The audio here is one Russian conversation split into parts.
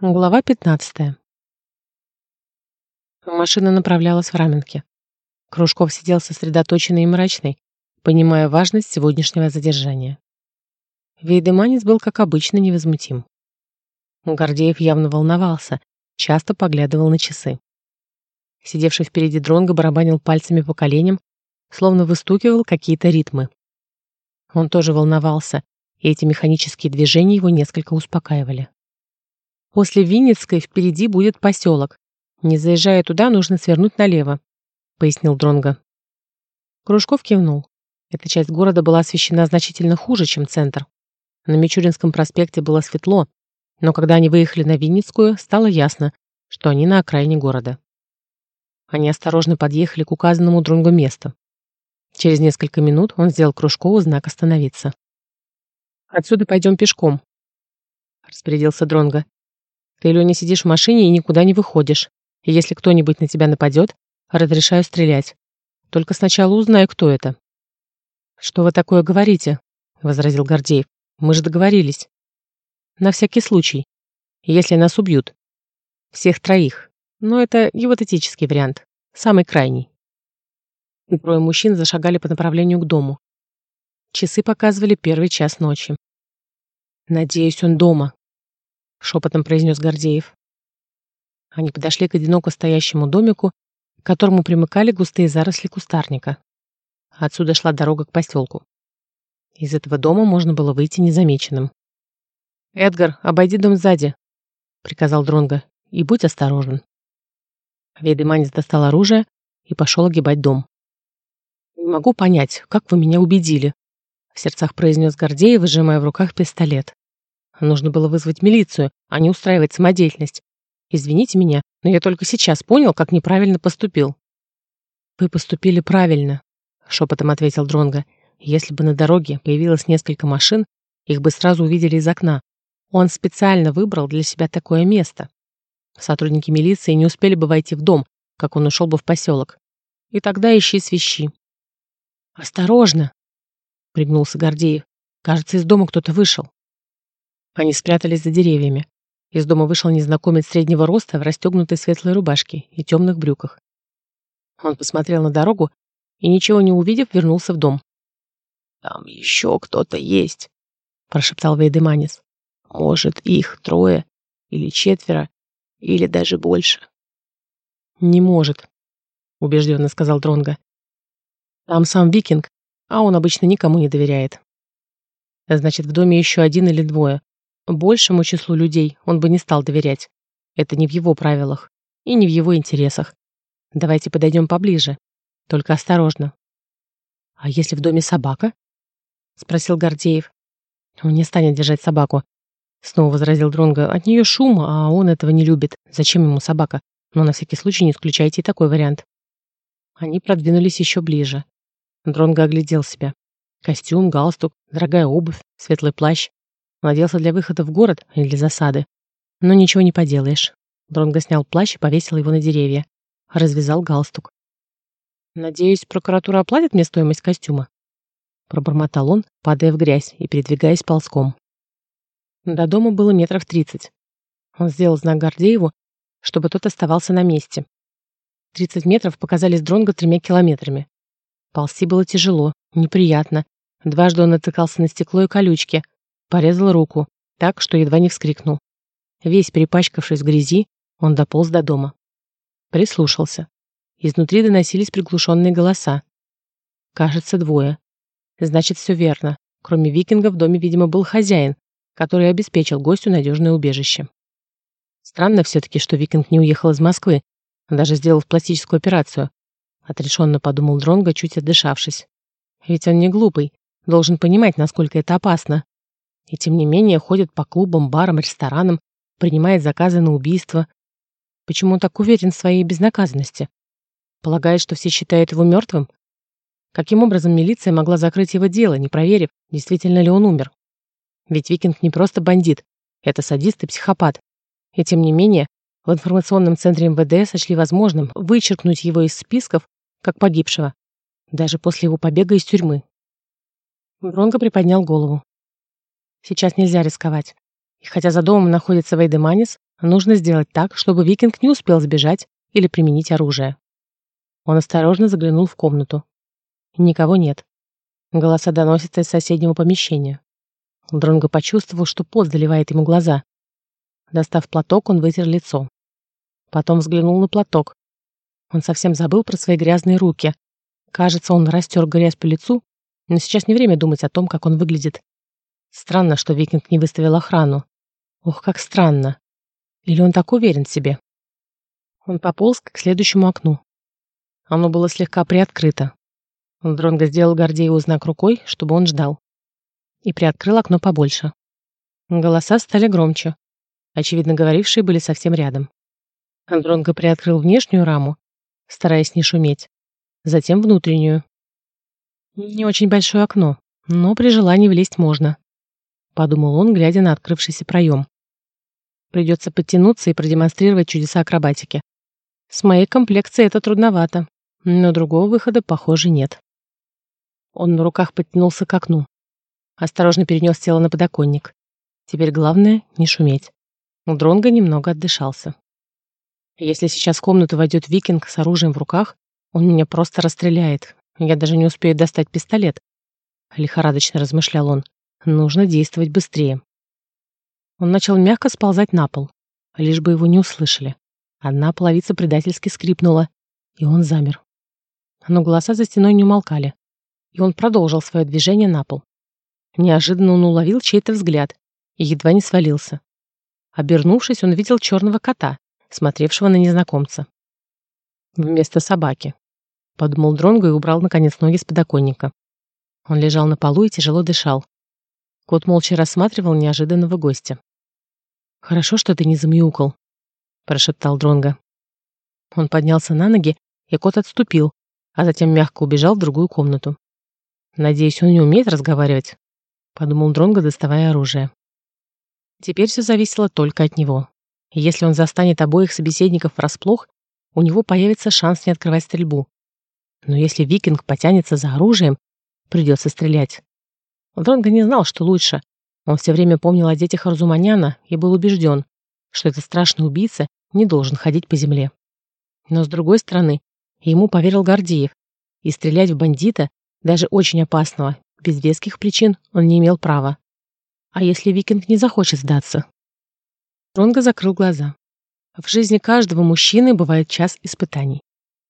Глава 15. Машина направлялась в Раменке. Кружков сидел сосредоточенный и мрачный, понимая важность сегодняшнего задержания. Вейдеманец был, как обычно, невозмутим. Гордеев явно волновался, часто поглядывал на часы. Сидевший впереди дронга барабанил пальцами по коленям, словно выстукивал какие-то ритмы. Он тоже волновался, и эти механические движения его несколько успокаивали. После Винницкой впереди будет поселок. Не заезжая туда, нужно свернуть налево», — пояснил Дронго. Кружков кивнул. Эта часть города была освещена значительно хуже, чем центр. На Мичуринском проспекте было светло, но когда они выехали на Винницкую, стало ясно, что они на окраине города. Они осторожно подъехали к указанному Дронгу месту. Через несколько минут он сделал Кружкову знак «Остановиться». «Отсюда пойдем пешком», — распорядился Дронго. Ты, Леня, сидишь в машине и никуда не выходишь. И если кто-нибудь на тебя нападет, разрешаю стрелять. Только сначала узнай, кто это». «Что вы такое говорите?» — возразил Гордеев. «Мы же договорились». «На всякий случай. Если нас убьют. Всех троих. Но это гипотетический вариант. Самый крайний». И трое мужчин зашагали по направлению к дому. Часы показывали первый час ночи. «Надеюсь, он дома», шепотом произнес Гордеев. Они подошли к одиноко стоящему домику, к которому примыкали густые заросли кустарника. Отсюда шла дорога к поселку. Из этого дома можно было выйти незамеченным. «Эдгар, обойди дом сзади», — приказал Дронго, — «и будь осторожен». Ведыманец достал оружие и пошел огибать дом. «Не могу понять, как вы меня убедили», — в сердцах произнес Гордеев, сжимая в руках пистолет. Нужно было вызвать милицию, а не устраивать самодеятельность. Извините меня, но я только сейчас понял, как неправильно поступил. Вы поступили правильно, шепотом ответил Дронга. Если бы на дороге появилось несколько машин, их бы сразу увидели из окна. Он специально выбрал для себя такое место. Сотрудники милиции не успели бы войти в дом, как он ушел бы в поселок. И тогда ищи свищи. «Осторожно!» — пригнулся Гордеев. «Кажется, из дома кто-то вышел». Они спрятались за деревьями. Из дома вышел незнакомец среднего роста в расстегнутой светлой рубашке и темных брюках. Он посмотрел на дорогу и, ничего не увидев, вернулся в дом. «Там еще кто-то есть», — прошептал Вейдеманис. «Может, их трое или четверо, или даже больше». «Не может», — убежденно сказал Дронга. «Там сам викинг, а он обычно никому не доверяет. Значит, в доме еще один или двое. Большему числу людей он бы не стал доверять. Это не в его правилах и не в его интересах. Давайте подойдем поближе. Только осторожно. «А если в доме собака?» — спросил Гордеев. «Он не станет держать собаку», — снова возразил Дронго. «От нее шум, а он этого не любит. Зачем ему собака? Но на всякий случай не исключайте и такой вариант». Они продвинулись еще ближе. Дронго оглядел себя. Костюм, галстук, дорогая обувь, светлый плащ. Оделся для выхода в город или для засады. Но ничего не поделаешь. Дронго снял плащ и повесил его на деревья. Развязал галстук. «Надеюсь, прокуратура оплатит мне стоимость костюма?» Пробормотал он, падая в грязь и передвигаясь ползком. До дома было метров тридцать. Он сделал знак Гордееву, чтобы тот оставался на месте. Тридцать метров показались Дронго тремя километрами. Ползти было тяжело, неприятно. Дважды он натыкался на стекло и колючки, Порезал руку, так, что едва не вскрикнул. Весь перепачкавшись в грязи, он дополз до дома. Прислушался. Изнутри доносились приглушенные голоса. Кажется, двое. Значит, все верно. Кроме викинга в доме, видимо, был хозяин, который обеспечил гостю надежное убежище. Странно все-таки, что викинг не уехал из Москвы, даже сделал пластическую операцию. Отрешенно подумал Дронго, чуть отдышавшись. Ведь он не глупый, должен понимать, насколько это опасно. И тем не менее ходит по клубам, барам, ресторанам, принимает заказы на убийство. Почему он так уверен в своей безнаказанности? Полагает, что все считают его мертвым? Каким образом милиция могла закрыть его дело, не проверив, действительно ли он умер? Ведь Викинг не просто бандит, это садист и психопат. И тем не менее, в информационном центре МВД сочли возможным вычеркнуть его из списков как погибшего, даже после его побега из тюрьмы. Бронко приподнял голову. Сейчас нельзя рисковать. И хотя за домом находится Вейдеманис, нужно сделать так, чтобы викинг не успел сбежать или применить оружие. Он осторожно заглянул в комнату. Никого нет. Голоса доносятся из соседнего помещения. Дронго почувствовал, что пот заливает ему глаза. Достав платок, он вытер лицо. Потом взглянул на платок. Он совсем забыл про свои грязные руки. Кажется, он растер грязь по лицу, но сейчас не время думать о том, как он выглядит. Странно, что Викинг не выставил охрану. Ох, как странно. Или он так уверен в себе? Он пополз к следующему окну. Оно было слегка приоткрыто. Дронго сделал Гордееву знак рукой, чтобы он ждал. И приоткрыл окно побольше. Голоса стали громче. Очевидно, говорившие были совсем рядом. Дронго приоткрыл внешнюю раму, стараясь не шуметь. Затем внутреннюю. Не очень большое окно, но при желании влезть можно. Подумал он, глядя на открывшийся проем. Придется подтянуться и продемонстрировать чудеса акробатики. С моей комплекцией это трудновато но другого выхода, похоже, нет. Он на руках подтянулся к окну. Осторожно перенес тело на подоконник. Теперь главное — не шуметь. Дронго немного отдышался. Если сейчас в комнату войдет викинг с оружием в руках, он меня просто расстреляет. Я даже не успею достать пистолет. Лихорадочно размышлял он. Нужно действовать быстрее. Он начал мягко сползать на пол, лишь бы его не услышали. Одна половица предательски скрипнула, и он замер но голоса за стеной не умолкали, и он продолжил свое движение на пол. Неожиданно он уловил чей-то взгляд и едва не свалился. Обернувшись, он видел черного кота, смотревшего на незнакомца. «Вместо собаки», — подумал Дронго и убрал, наконец, ноги с подоконника. Он лежал на полу и тяжело дышал. Кот молча рассматривал неожиданного гостя. «Хорошо, что ты не замяукал», — прошептал Дронго. Он поднялся на ноги, и кот отступил, а затем мягко убежал в другую комнату. «Надеюсь, он не умеет разговаривать», — подумал Дронго, доставая оружие. Теперь все зависело только от него. Если он застанет обоих собеседников врасплох, у него появится шанс не открывать стрельбу. Но если викинг потянется за оружием, придется стрелять. Дронго не знал, что лучше. Он все время помнил о детях Арзуманяна и был убежден, что этот страшный убийца не должен ходить по земле. Но с другой стороны, Ему поверил Гордеев, и стрелять в бандита, даже очень опасного, без веских причин он не имел права. А если Викинг не захочет сдаться? Ронго закрыл глаза. В жизни каждого мужчины бывает час испытаний.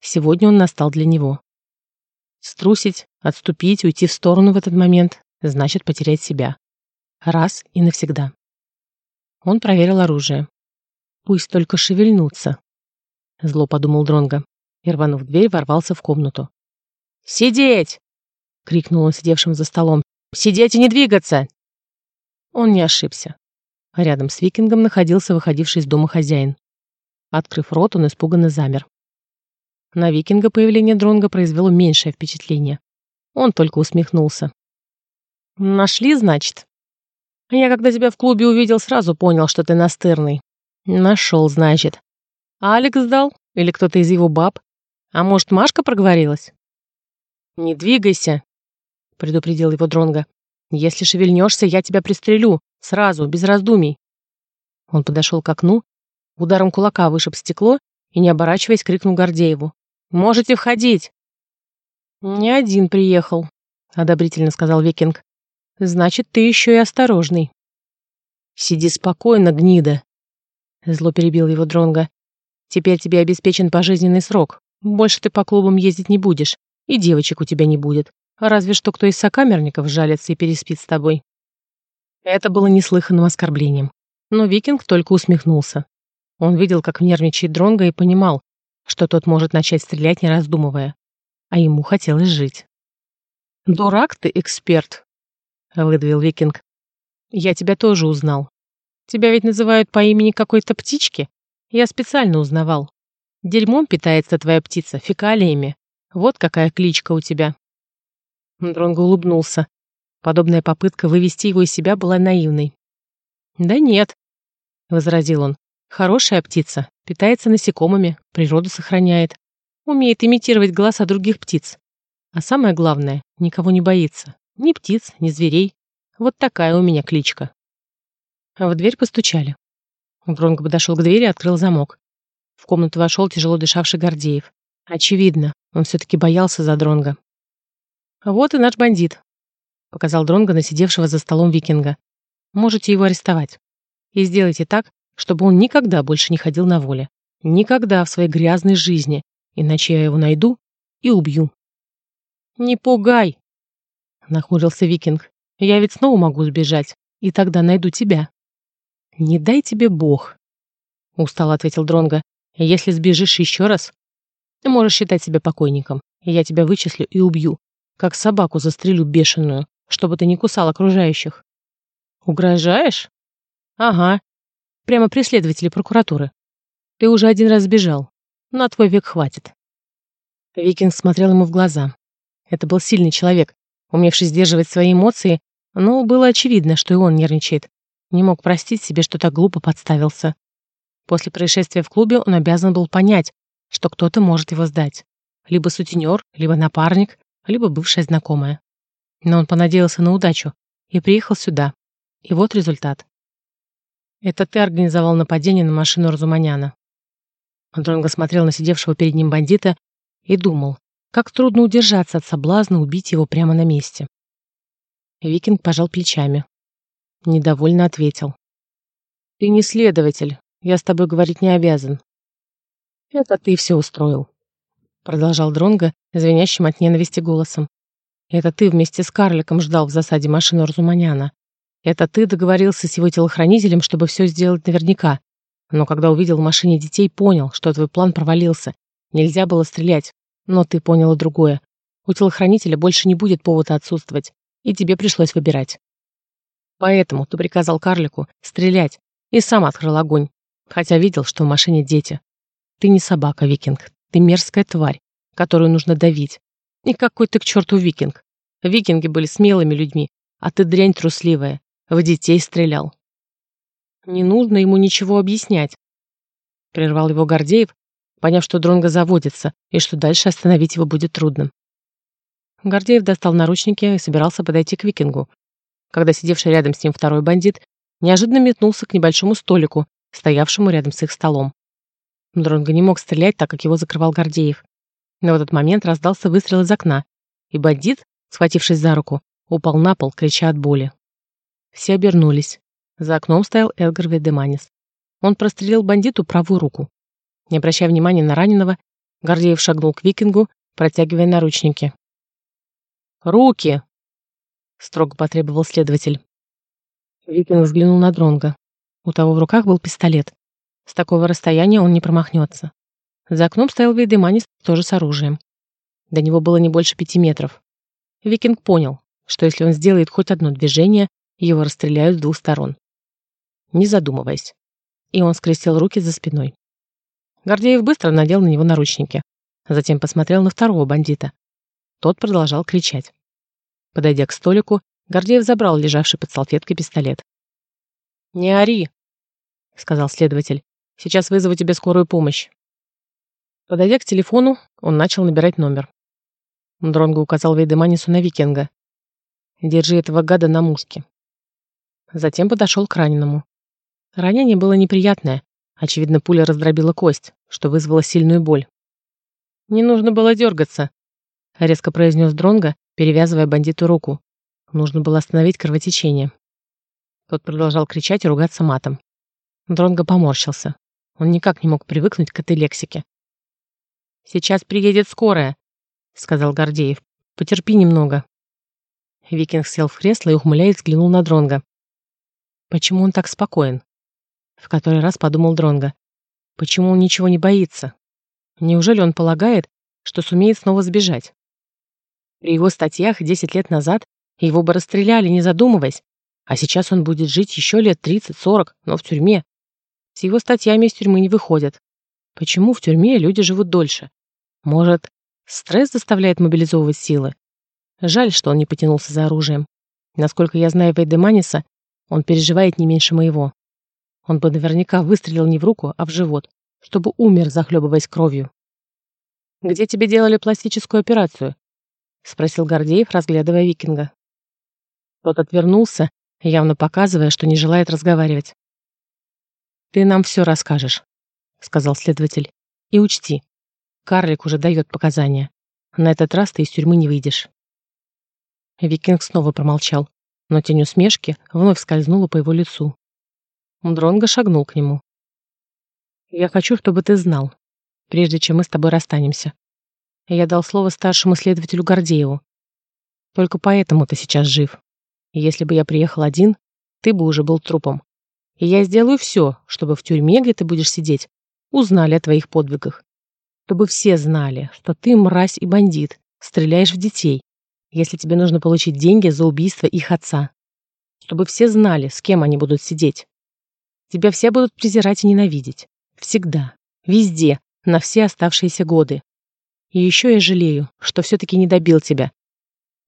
Сегодня он настал для него. Струсить, отступить, уйти в сторону в этот момент значит потерять себя. Раз и навсегда. Он проверил оружие. Пусть только шевельнутся. Зло подумал Дронго и, рванув дверь, ворвался в комнату. «Сидеть!» — крикнул он сидевшим за столом. «Сидеть и не двигаться!» Он не ошибся. Рядом с викингом находился выходивший из дома хозяин. Открыв рот, он испуганно замер. На викинга появление Дронга произвело меньшее впечатление. Он только усмехнулся. «Нашли, значит?» «Я, когда тебя в клубе увидел, сразу понял, что ты настырный». «Нашел, значит». «Алекс дал? Или кто-то из его баб? А может, Машка проговорилась? Не двигайся, предупредил его Дронга. Если шевельнешься, я тебя пристрелю. Сразу, без раздумий. Он подошел к окну, ударом кулака вышиб стекло и, не оборачиваясь, крикнул Гордееву. «Можете входить!» «Не один приехал», — одобрительно сказал Викинг. «Значит, ты еще и осторожный». «Сиди спокойно, гнида», — зло перебил его Дронга. «Теперь тебе обеспечен пожизненный срок. Больше ты по клубам ездить не будешь, и девочек у тебя не будет. Разве что кто из сокамерников жалится и переспит с тобой». Это было неслыханным оскорблением. Но викинг только усмехнулся. Он видел, как нервничает Дронга и понимал, что тот может начать стрелять, не раздумывая. А ему хотелось жить. «Дурак ты, эксперт», — выдавил викинг. «Я тебя тоже узнал. Тебя ведь называют по имени какой-то птички. Я специально узнавал. Дерьмом питается твоя птица, фекалиями. Вот какая кличка у тебя». Дронго улыбнулся. Подобная попытка вывести его из себя была наивной. «Да нет», — возразил он. «Хорошая птица, питается насекомыми, природу сохраняет, умеет имитировать голоса других птиц. А самое главное, никого не боится. Ни птиц, ни зверей. Вот такая у меня кличка». В дверь постучали. Дронго подошел к двери и открыл замок. В комнату вошел тяжело дышавший Гордеев. Очевидно, он все-таки боялся за Дронга. «Вот и наш бандит», — показал Дронго на сидевшего за столом викинга. «Можете его арестовать. И сделайте так, чтобы он никогда больше не ходил на воле. Никогда в своей грязной жизни, иначе я его найду и убью». «Не пугай!» — нахмурился викинг. «Я ведь снова могу сбежать, и тогда найду тебя». «Не дай тебе Бог», — устало ответил Дронго. «Если сбежишь еще раз, ты можешь считать себя покойником, я тебя вычислю и убью, как собаку застрелю бешеную, чтобы ты не кусал окружающих». «Угрожаешь?» «Ага. Прямо преследователи прокуратуры. Ты уже один раз сбежал. На твой век хватит». Викинг смотрел ему в глаза. Это был сильный человек, умевший сдерживать свои эмоции, но было очевидно, что и он нервничает. Не мог простить себе, что так глупо подставился. После происшествия в клубе он обязан был понять, что кто-то может его сдать. Либо сутенер, либо напарник, либо бывшая знакомая. Но он понадеялся на удачу и приехал сюда. И вот результат. Это ты организовал нападение на машину Разуманяна. Дронго смотрел на сидевшего перед ним бандита и думал, как трудно удержаться от соблазна убить его прямо на месте. Викинг пожал плечами. Недовольно ответил. «Ты не следователь. Я с тобой говорить не обязан». «Это ты все устроил», — продолжал Дронго, звенящим от ненависти голосом. «Это ты вместе с карликом ждал в засаде машину Разуманяна. Это ты договорился с его телохранителем, чтобы все сделать наверняка. Но когда увидел в машине детей, понял, что твой план провалился. Нельзя было стрелять. Но ты поняла другое. У телохранителя больше не будет повода отсутствовать, и тебе пришлось выбирать. Поэтому ты приказал карлику стрелять и сам открыл огонь, хотя видел, что в машине дети. Ты не собака, викинг. Ты мерзкая тварь, которую нужно давить. И какой ты к черту викинг. Викинги были смелыми людьми, а ты дрянь трусливая. В детей стрелял. Не нужно ему ничего объяснять. Прервал его Гордеев, поняв, что Дронго заводится и что дальше остановить его будет трудно. Гордеев достал наручники и собирался подойти к викингу, когда сидевший рядом с ним второй бандит неожиданно метнулся к небольшому столику, стоявшему рядом с их столом. Дронго не мог стрелять, так как его закрывал Гордеев. Но в этот момент раздался выстрел из окна, и бандит, схватившись за руку, упал на пол, крича от боли. Все обернулись. За окном стоял Элгар Ведеманис. Он прострелил бандиту правую руку. Не обращая внимания на раненого, Гордеев шагнул к викингу, протягивая наручники. «Руки!» — строго потребовал следователь. Викинг взглянул на Дронга. У того в руках был пистолет. С такого расстояния он не промахнется. За окном стоял Вейдеманис тоже с оружием. До него было не больше пяти метров. Викинг понял, что если он сделает хоть одно движение, его расстреляют с двух сторон. Не задумываясь. И он скрестил руки за спиной. Гордеев быстро надел на него наручники. Затем посмотрел на второго бандита. Тот продолжал кричать. Подойдя к столику, Гордеев забрал лежавший под салфеткой пистолет. «Не ори!» — сказал следователь. «Сейчас вызову тебе скорую помощь». Подойдя к телефону, он начал набирать номер. Дронго указал Вейдеманису на викинга. «Держи этого гада на мушке». Затем подошел к раненому. Ранение было неприятное, Очевидно, пуля раздробила кость, что вызвало сильную боль. «Не нужно было дергаться», — резко произнес Дронго, перевязывая бандиту руку. Нужно было остановить кровотечение. Тот продолжал кричать и ругаться матом. Дронго поморщился. Он никак не мог привыкнуть к этой лексике. «Сейчас приедет скорая», — сказал Гордеев. «Потерпи немного». Викинг сел в кресло и, ухмыляясь, взглянул на Дронга. Почему он так спокоен? В который раз подумал Дронга. Почему он ничего не боится? Неужели он полагает, что сумеет снова сбежать? При его статьях 10 лет назад его бы расстреляли, не задумываясь, а сейчас он будет жить еще лет 30-40, но в тюрьме. С его статьями из тюрьмы не выходят. Почему в тюрьме люди живут дольше? Может, стресс заставляет мобилизовывать силы? Жаль, что он не потянулся за оружием. Насколько я знаю Вейдеманиса, он переживает не меньше моего. Он бы наверняка выстрелил не в руку, а в живот, чтобы умер, захлебываясь кровью. «Где тебе делали пластическую операцию?» — спросил Гордеев, разглядывая викинга. Тот отвернулся, явно показывая, что не желает разговаривать. «Ты нам все расскажешь», — сказал следователь. «И учти, карлик уже дает показания. На этот раз ты из тюрьмы не выйдешь». Викинг снова промолчал, но тень усмешки вновь скользнула по его лицу. Дронго шагнул к нему. «Я хочу, чтобы ты знал, прежде чем мы с тобой расстанемся. Я дал слово старшему следователю Гордееву. Только поэтому ты сейчас жив. Если бы я приехал один, ты бы уже был трупом. И я сделаю все, чтобы в тюрьме, где ты будешь сидеть, узнали о твоих подвигах. Чтобы все знали, что ты мразь и бандит, стреляешь в детей, если тебе нужно получить деньги за убийство их отца. Чтобы все знали, с кем они будут сидеть. Тебя все будут презирать и ненавидеть. Всегда. Везде. На все оставшиеся годы. И еще я жалею, что все-таки не добил тебя.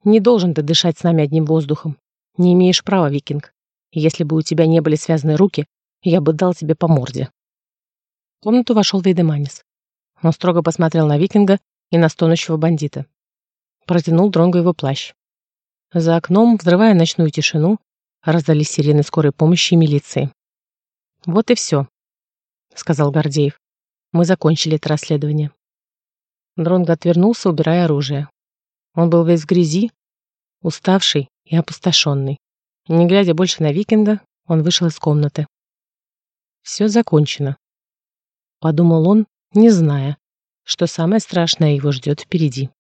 Не должен ты дышать с нами одним воздухом. Не имеешь права, викинг. Если бы у тебя не были связаны руки, я бы дал тебе по морде. В комнату вошел Вейдеманис. Он строго посмотрел на викинга и на стонущего бандита. Протянул Дронгу его плащ. За окном, взрывая ночную тишину, раздались сирены скорой помощи и милиции. «Вот и все», — сказал Гордеев. «Мы закончили это расследование». Дронго отвернулся, убирая оружие. Он был весь в грязи, уставший и опустошенный. Не глядя больше на викинга, он вышел из комнаты. «Все закончено», — подумал он, не зная, что самое страшное его ждет впереди.